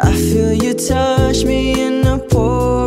I feel you touch me in a pool.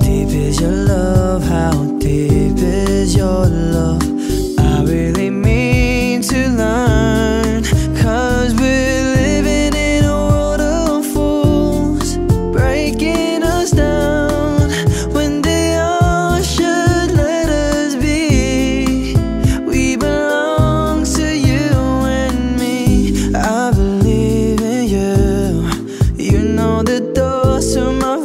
deep is your love? How deep is your love? I really mean to learn. Cause we're living in a world of fools, breaking us down when they all should let us be. We belong to you and me. I believe in you. You know the doors to my